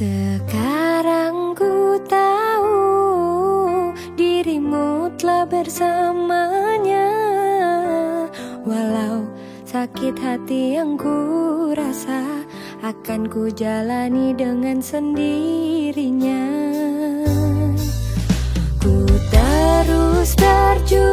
Sekarang ku tahu dirimu telah bersamanya. Walau sakit hati yang ku rasa Akan ku jalani dengan sendirinya. Ku terus berjuang